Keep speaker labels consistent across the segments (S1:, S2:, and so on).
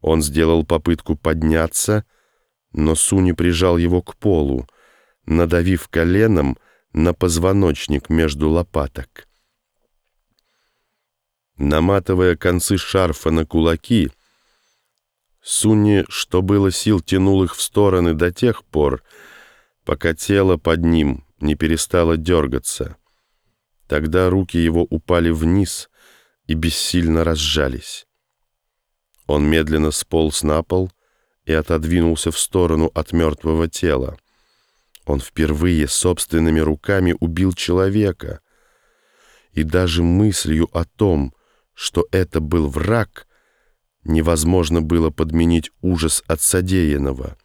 S1: Он сделал попытку подняться, но Суни прижал его к полу, надавив коленом на позвоночник между лопаток. Наматывая концы шарфа на кулаки, Суни, что было сил, тянул их в стороны до тех пор, пока тело под ним не перестало дергаться. Тогда руки его упали вниз и бессильно разжались. Он медленно сполз на пол и отодвинулся в сторону от мертвого тела. Он впервые собственными руками убил человека. И даже мыслью о том, что это был враг, невозможно было подменить ужас от содеянного.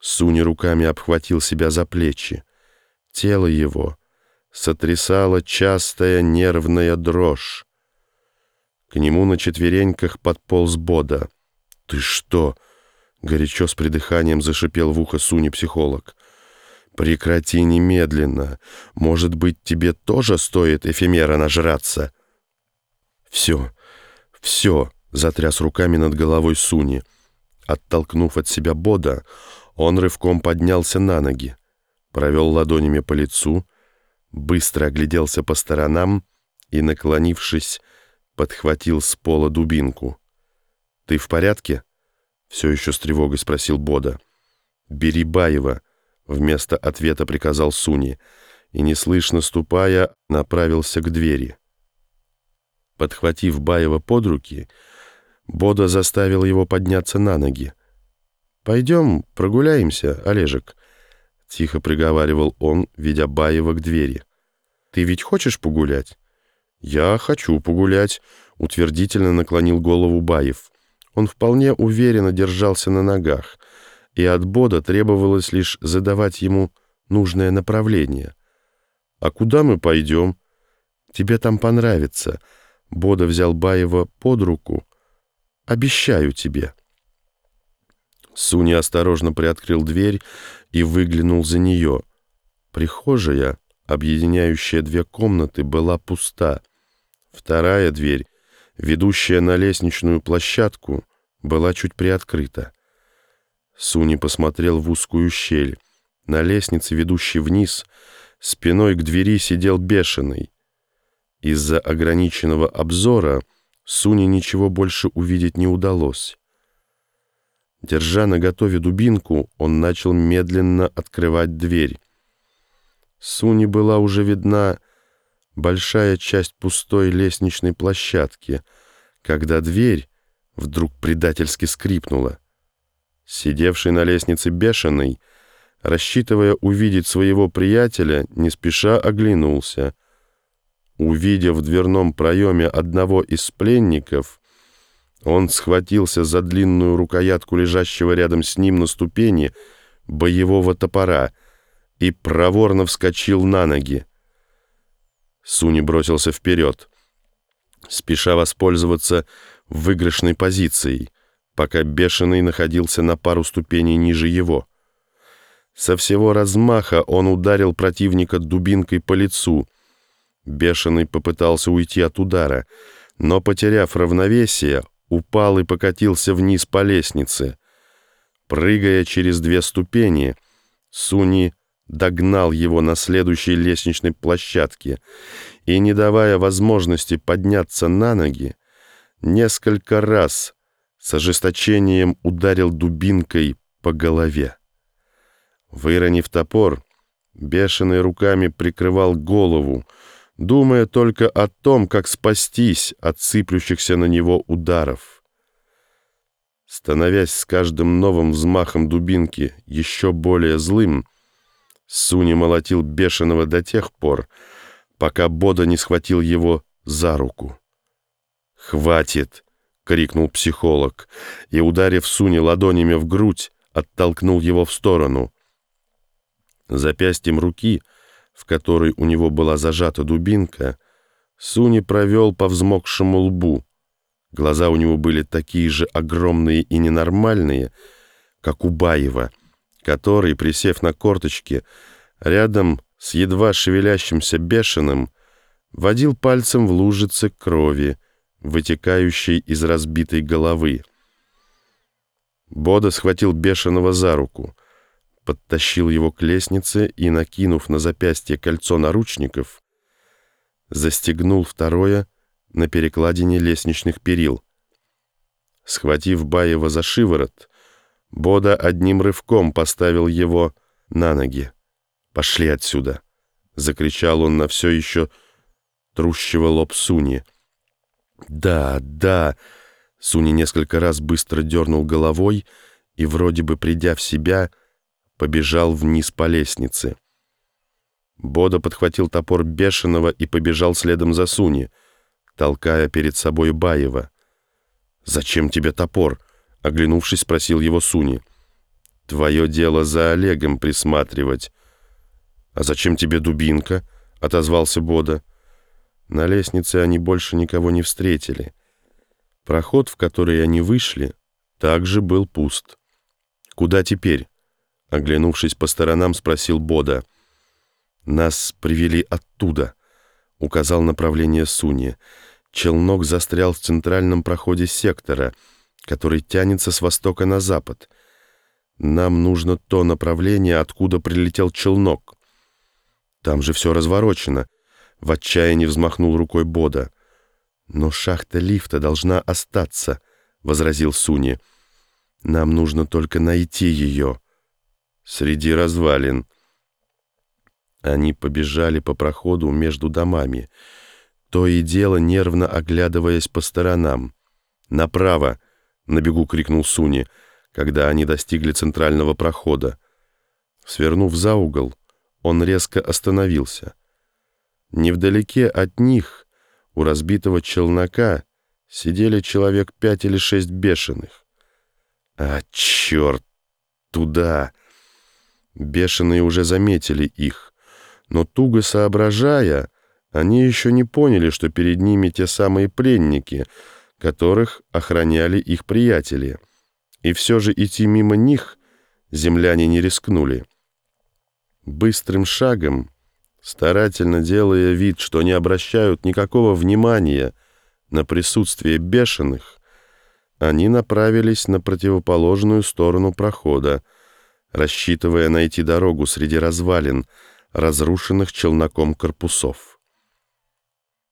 S1: Суни руками обхватил себя за плечи. Тело его сотрясала частая нервная дрожь. К нему на четвереньках подполз Бода. «Ты что?» — горячо с придыханием зашипел в ухо Суни психолог. «Прекрати немедленно. Может быть, тебе тоже стоит эфемера нажраться?» «Все, все!» — затряс руками над головой Суни. Оттолкнув от себя Бода, он рывком поднялся на ноги, провел ладонями по лицу, быстро огляделся по сторонам и, наклонившись, подхватил с пола дубинку. «Ты в порядке?» — все еще с тревогой спросил Бода. «Бери Баева!» Вместо ответа приказал Суни и, неслышно ступая, направился к двери. Подхватив Баева под руки, Бода заставил его подняться на ноги. «Пойдем прогуляемся, Олежек», — тихо приговаривал он, ведя Баева к двери. «Ты ведь хочешь погулять?» «Я хочу погулять», — утвердительно наклонил голову Баев. Он вполне уверенно держался на ногах — и от Бода требовалось лишь задавать ему нужное направление. «А куда мы пойдем?» «Тебе там понравится». Бода взял Баева под руку. «Обещаю тебе». Суни осторожно приоткрыл дверь и выглянул за нее. Прихожая, объединяющая две комнаты, была пуста. Вторая дверь, ведущая на лестничную площадку, была чуть приоткрыта. Суни посмотрел в узкую щель. На лестнице, ведущей вниз, спиной к двери сидел бешеный. Из-за ограниченного обзора Суни ничего больше увидеть не удалось. Держа на готове дубинку, он начал медленно открывать дверь. Суни была уже видна большая часть пустой лестничной площадки, когда дверь вдруг предательски скрипнула. Сидевший на лестнице бешеный, рассчитывая увидеть своего приятеля, не спеша оглянулся. Увидев в дверном проеме одного из пленников, он схватился за длинную рукоятку лежащего рядом с ним на ступени боевого топора и проворно вскочил на ноги. Суни бросился вперед, спеша воспользоваться выигрышной позицией пока Бешеный находился на пару ступеней ниже его. Со всего размаха он ударил противника дубинкой по лицу. Бешеный попытался уйти от удара, но, потеряв равновесие, упал и покатился вниз по лестнице. Прыгая через две ступени, Суни догнал его на следующей лестничной площадке и, не давая возможности подняться на ноги, несколько раз с ожесточением ударил дубинкой по голове. Выронив топор, бешеный руками прикрывал голову, думая только о том, как спастись от сыплющихся на него ударов. Становясь с каждым новым взмахом дубинки еще более злым, Суни молотил бешеного до тех пор, пока Бода не схватил его за руку. «Хватит!» — крикнул психолог, и, ударив Суни ладонями в грудь, оттолкнул его в сторону. Запястьем руки, в которой у него была зажата дубинка, Суни провел по взмокшему лбу. Глаза у него были такие же огромные и ненормальные, как у Баева, который, присев на корточки, рядом с едва шевелящимся бешеным, водил пальцем в лужице крови, вытекающей из разбитой головы. Бода схватил бешеного за руку, подтащил его к лестнице и, накинув на запястье кольцо наручников, застегнул второе на перекладине лестничных перил. Схватив Баева за шиворот, Бода одним рывком поставил его на ноги. «Пошли отсюда!» — закричал он на все еще трущего лоб Суни. «Да, да!» — Суни несколько раз быстро дернул головой и, вроде бы придя в себя, побежал вниз по лестнице. Бода подхватил топор бешеного и побежал следом за Суни, толкая перед собой Баева. «Зачем тебе топор?» — оглянувшись, спросил его Суни. «Твое дело за Олегом присматривать». «А зачем тебе дубинка?» — отозвался Бода. На лестнице они больше никого не встретили. Проход, в который они вышли, также был пуст. «Куда теперь?» — оглянувшись по сторонам, спросил Бода. «Нас привели оттуда», — указал направление Суни. Челнок застрял в центральном проходе сектора, который тянется с востока на запад. Нам нужно то направление, откуда прилетел челнок. Там же все разворочено. В отчаянии взмахнул рукой Бода. «Но шахта лифта должна остаться», — возразил Суни. «Нам нужно только найти ее». «Среди развалин», они побежали по проходу между домами, то и дело нервно оглядываясь по сторонам. «Направо!» — на бегу крикнул Суни, когда они достигли центрального прохода. Свернув за угол, он резко остановился. Невдалеке от них, у разбитого челнока, сидели человек пять или шесть бешеных. «А, черт! Туда!» Бешеные уже заметили их но туго соображая, они еще не поняли, что перед ними те самые пленники, которых охраняли их приятели. И все же идти мимо них земляне не рискнули. Быстрым шагом, старательно делая вид, что не обращают никакого внимания на присутствие бешеных, они направились на противоположную сторону прохода, рассчитывая найти дорогу среди развалин, разрушенных челноком корпусов.